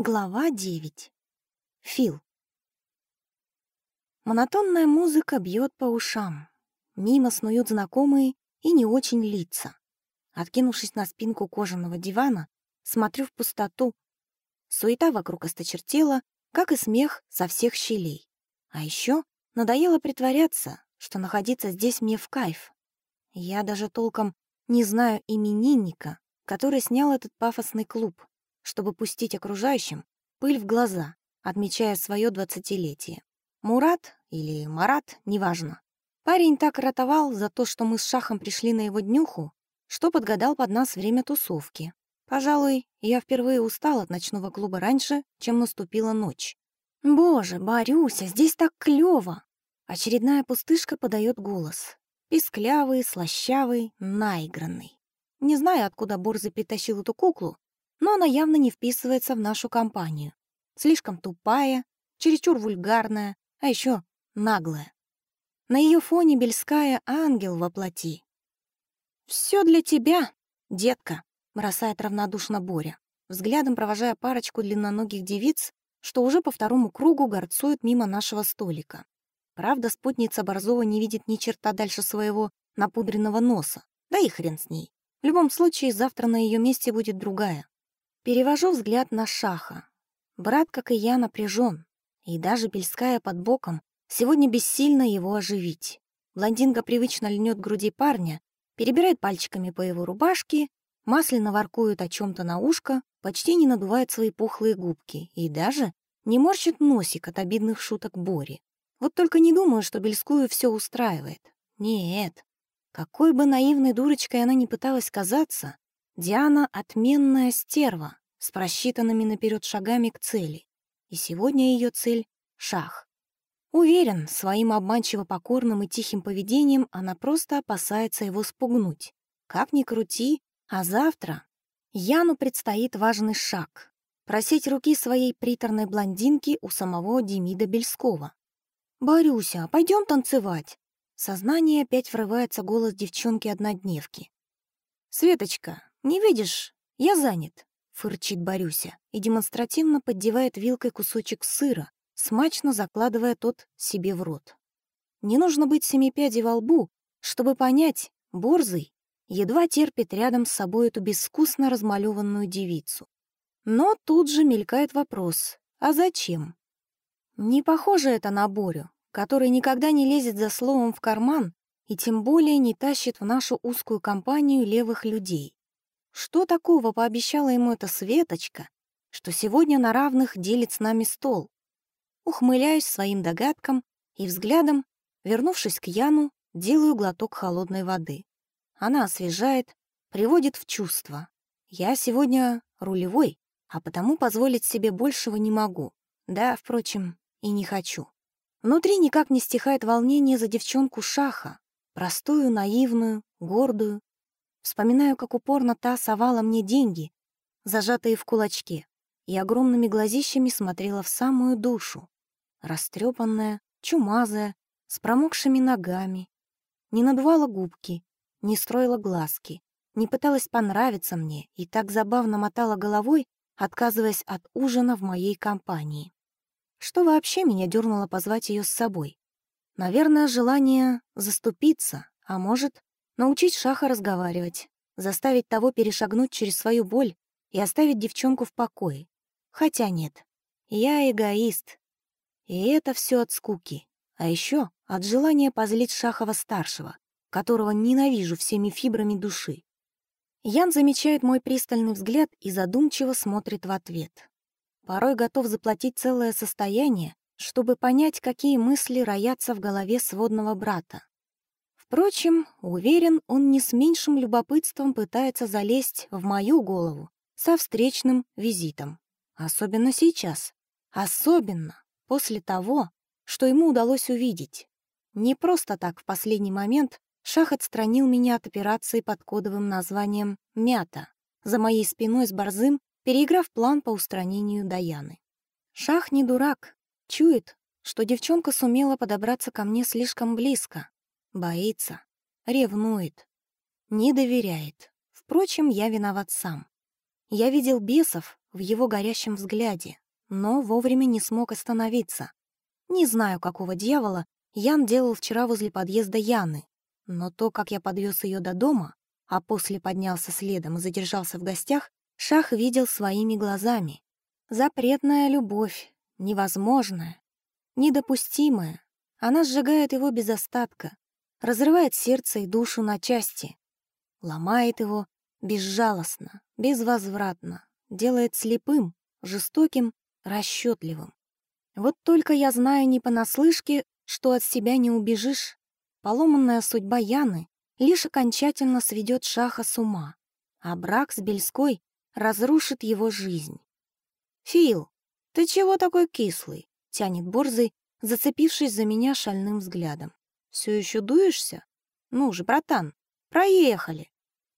Глава 9. Фил. Монотонная музыка бьет по ушам. Мимо снуют знакомые и не очень лица. Откинувшись на спинку кожаного дивана, смотрю в пустоту. Суета вокруг осточертела, как и смех со всех щелей. А еще надоело притворяться, что находиться здесь мне в кайф. Я даже толком не знаю именинника, который снял этот пафосный клуб чтобы пустить окружающим пыль в глаза, отмечая свое двадцатилетие. Мурат или Марат, неважно. Парень так ротовал за то, что мы с Шахом пришли на его днюху, что подгадал под нас время тусовки. Пожалуй, я впервые устал от ночного клуба раньше, чем наступила ночь. «Боже, Борюся, здесь так клёво!» Очередная пустышка подает голос. Писклявый, слащавый, наигранный. Не знаю, откуда Борзый притащил эту куклу, но она явно не вписывается в нашу компанию. Слишком тупая, чересчур вульгарная, а еще наглая. На ее фоне Бельская ангел во плоти. «Все для тебя, детка», — бросает равнодушно Боря, взглядом провожая парочку длинноногих девиц, что уже по второму кругу горцуют мимо нашего столика. Правда, спутница Борзова не видит ни черта дальше своего напудренного носа, да и хрен с ней. В любом случае, завтра на ее месте будет другая. Перевожу взгляд на Шаха. Брат, как и я, напряжен, и даже Бельская под боком сегодня бессильно его оживить. Блондинка привычно льнет груди парня, перебирает пальчиками по его рубашке, масляно воркует о чем то на ушко, почти не надувает свои пухлые губки и даже не морщит носик от обидных шуток Бори. Вот только не думаю, что Бельскую все устраивает. Нет. Какой бы наивной дурочкой она ни пыталась казаться, Диана — отменная стерва с просчитанными наперед шагами к цели. И сегодня ее цель — шах. Уверен, своим обманчиво покорным и тихим поведением она просто опасается его спугнуть. Как ни крути, а завтра Яну предстоит важный шаг — просить руки своей приторной блондинки у самого Демида Бельского. «Борюся, пойдем танцевать!» Сознание опять врывается голос девчонки-однодневки. «Светочка, «Не видишь, я занят», — фырчит Борюся и демонстративно поддевает вилкой кусочек сыра, смачно закладывая тот себе в рот. Не нужно быть семипядей во лбу, чтобы понять, Борзый едва терпит рядом с собой эту безвкусно размалеванную девицу. Но тут же мелькает вопрос, а зачем? Не похоже это на Борю, который никогда не лезет за словом в карман и тем более не тащит в нашу узкую компанию левых людей. Что такого пообещала ему эта Светочка, что сегодня на равных делит с нами стол? Ухмыляюсь своим догадкам и взглядом, вернувшись к Яну, делаю глоток холодной воды. Она освежает, приводит в чувство. Я сегодня рулевой, а потому позволить себе большего не могу. Да, впрочем, и не хочу. Внутри никак не стихает волнение за девчонку Шаха, простую, наивную, гордую, Вспоминаю, как упорно та совала мне деньги, зажатые в кулачке, и огромными глазищами смотрела в самую душу. Растрепанная, чумазая, с промокшими ногами. Не надувала губки, не строила глазки, не пыталась понравиться мне и так забавно мотала головой, отказываясь от ужина в моей компании. Что вообще меня дернуло позвать ее с собой? Наверное, желание заступиться, а может, Научить Шаха разговаривать, заставить того перешагнуть через свою боль и оставить девчонку в покое. Хотя нет, я эгоист. И это все от скуки. А еще от желания позлить Шахова-старшего, которого ненавижу всеми фибрами души. Ян замечает мой пристальный взгляд и задумчиво смотрит в ответ. Порой готов заплатить целое состояние, чтобы понять, какие мысли роятся в голове сводного брата. Впрочем, уверен, он не с меньшим любопытством пытается залезть в мою голову со встречным визитом. Особенно сейчас. Особенно после того, что ему удалось увидеть. Не просто так в последний момент Шах отстранил меня от операции под кодовым названием «Мята», за моей спиной с Борзым, переиграв план по устранению Даяны. Шах не дурак, чует, что девчонка сумела подобраться ко мне слишком близко, Боится, ревнует, не доверяет. Впрочем, я виноват сам. Я видел бесов в его горящем взгляде, но вовремя не смог остановиться. Не знаю, какого дьявола Ян делал вчера возле подъезда Яны, но то, как я подвез ее до дома, а после поднялся следом и задержался в гостях, Шах видел своими глазами. Запретная любовь, невозможная, недопустимая. Она сжигает его без остатка, разрывает сердце и душу на части, ломает его безжалостно, безвозвратно, делает слепым, жестоким, расчетливым. Вот только я знаю не понаслышке, что от себя не убежишь. Поломанная судьба Яны лишь окончательно сведет Шаха с ума, а брак с Бельской разрушит его жизнь. «Фил, ты чего такой кислый?» — тянет Борзый, зацепившись за меня шальным взглядом. «Все еще дуешься? Ну же, братан, проехали!»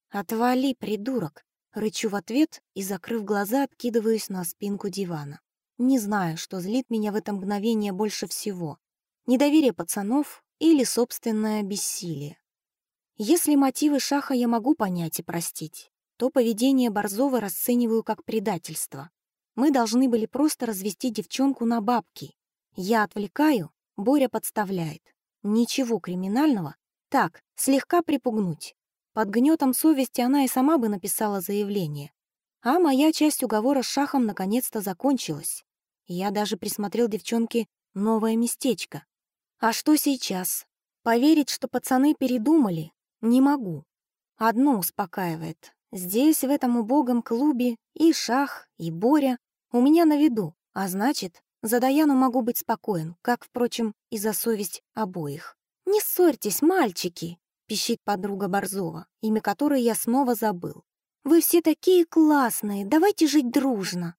«Отвали, придурок!» — рычу в ответ и, закрыв глаза, откидываюсь на спинку дивана. Не знаю, что злит меня в это мгновение больше всего. Недоверие пацанов или собственное бессилие. Если мотивы Шаха я могу понять и простить, то поведение Борзова расцениваю как предательство. Мы должны были просто развести девчонку на бабки. Я отвлекаю, Боря подставляет. Ничего криминального. Так, слегка припугнуть. Под гнетом совести она и сама бы написала заявление. А моя часть уговора с Шахом наконец-то закончилась. Я даже присмотрел девчонке новое местечко. А что сейчас? Поверить, что пацаны передумали, не могу. Одно успокаивает. Здесь, в этом убогом клубе, и Шах, и Боря у меня на виду, а значит, за Даяну могу быть спокоен, как, впрочем, и за совесть обоих. «Не ссорьтесь, мальчики!» — пищит подруга Борзова, имя которой я снова забыл. «Вы все такие классные, давайте жить дружно!»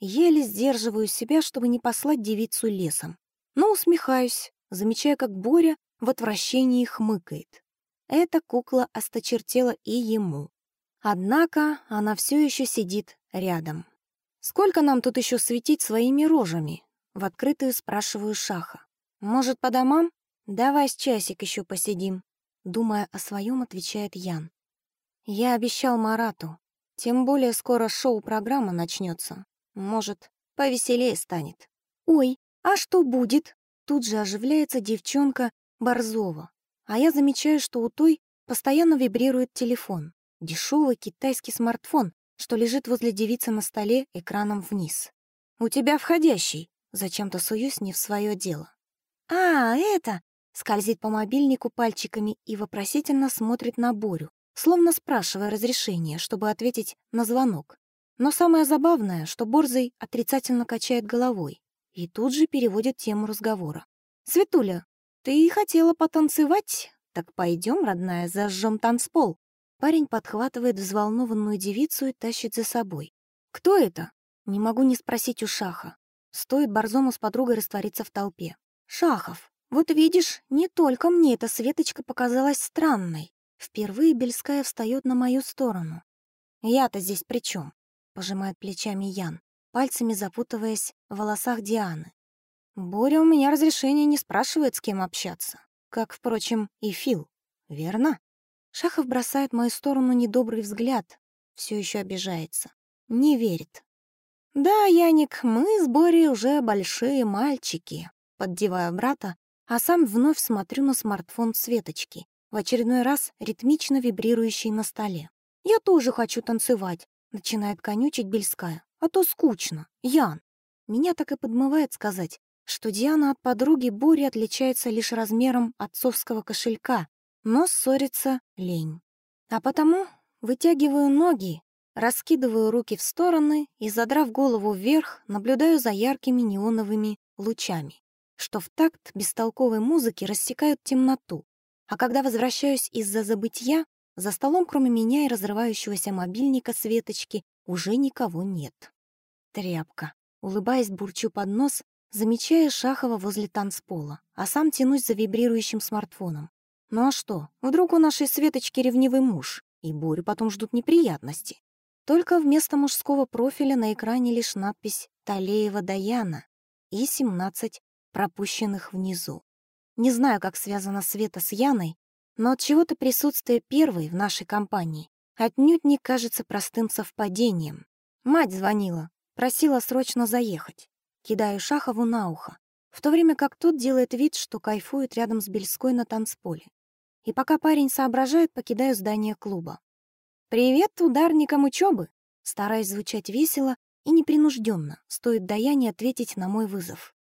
Еле сдерживаю себя, чтобы не послать девицу лесом. Но усмехаюсь, замечая, как Боря в отвращении хмыкает. Эта кукла осточертела и ему. Однако она все еще сидит рядом. «Сколько нам тут еще светить своими рожами?» В открытую спрашиваю Шаха. «Может, по домам? Давай с часик еще посидим». Думая о своем, отвечает Ян. «Я обещал Марату. Тем более скоро шоу-программа начнется. Может, повеселее станет». «Ой, а что будет?» Тут же оживляется девчонка Борзова. А я замечаю, что у той постоянно вибрирует телефон. Дешевый китайский смартфон, что лежит возле девицы на столе экраном вниз. «У тебя входящий!» Зачем-то суюсь не в свое дело. «А, это!» Скользит по мобильнику пальчиками и вопросительно смотрит на Борю, словно спрашивая разрешения, чтобы ответить на звонок. Но самое забавное, что Борзый отрицательно качает головой и тут же переводит тему разговора. «Светуля, ты хотела потанцевать? Так пойдем, родная, зажжем танцпол». Парень подхватывает взволнованную девицу и тащит за собой. «Кто это?» Не могу не спросить у Шаха. Стоит Борзому с подругой раствориться в толпе. «Шахов, вот видишь, не только мне эта Светочка показалась странной. Впервые Бельская встает на мою сторону. Я-то здесь при чем? пожимает плечами Ян, пальцами запутываясь в волосах Дианы. Боря у меня разрешения не спрашивает, с кем общаться. Как, впрочем, и Фил. Верно? Шахов бросает в мою сторону недобрый взгляд. Все еще обижается. Не верит. «Да, Яник, мы с Борей уже большие мальчики», — поддеваю брата, а сам вновь смотрю на смартфон Светочки, в очередной раз ритмично вибрирующий на столе. «Я тоже хочу танцевать», — начинает конючить Бельская. «А то скучно. Ян». Меня так и подмывает сказать, что Диана от подруги Бори отличается лишь размером отцовского кошелька, но ссориться лень. А потому вытягиваю ноги, раскидываю руки в стороны и, задрав голову вверх, наблюдаю за яркими неоновыми лучами, что в такт бестолковой музыки рассекают темноту. А когда возвращаюсь из-за забытья, за столом, кроме меня и разрывающегося мобильника Светочки, уже никого нет. Тряпка. Улыбаясь, бурчу под нос, замечая Шахова возле танцпола, а сам тянусь за вибрирующим смартфоном. Ну а что, вдруг у нашей Светочки ревнивый муж, и Борю потом ждут неприятности. Только вместо мужского профиля на экране лишь надпись «Талеева Даяна» и 17 пропущенных внизу. Не знаю, как связана Света с Яной, но от чего то присутствие первой в нашей компании отнюдь не кажется простым совпадением. Мать звонила, Просила срочно заехать. Кидаю Шахову на ухо, в то время как тот делает вид, что кайфует рядом с Бельской на танцполе. И пока парень соображает, покидаю здание клуба. «Привет ударникам учебы!» Стараюсь звучать весело и непринужденно, стоит Даяне ответить на мой вызов.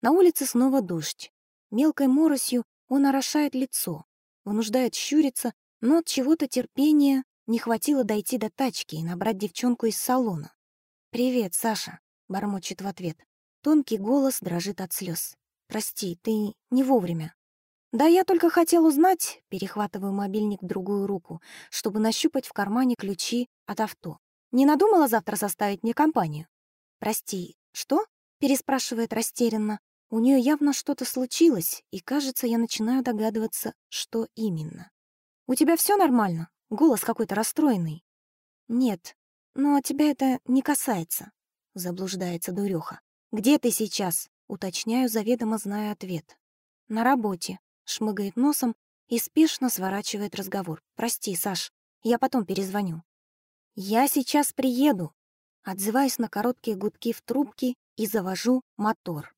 На улице снова дождь. Мелкой моросью он орошает лицо, вынуждает щуриться, но от чего-то терпения не хватило дойти до тачки и набрать девчонку из салона. «Привет, Саша», — бормочет в ответ. Тонкий голос дрожит от слез. «Прости, ты не вовремя». «Да я только хотел узнать», — перехватываю мобильник в другую руку, чтобы нащупать в кармане ключи от авто. «Не надумала завтра составить мне компанию?» «Прости, что?» — переспрашивает растерянно. У нее явно что-то случилось, и, кажется, я начинаю догадываться, что именно. «У тебя все нормально? Голос какой-то расстроенный». «Нет, но тебя это не касается», — заблуждается дуреха. «Где ты сейчас?» — уточняю, заведомо зная ответ. «На работе», — шмыгает носом и спешно сворачивает разговор. «Прости, Саш, я потом перезвоню». «Я сейчас приеду», — отзываюсь на короткие гудки в трубке и завожу мотор.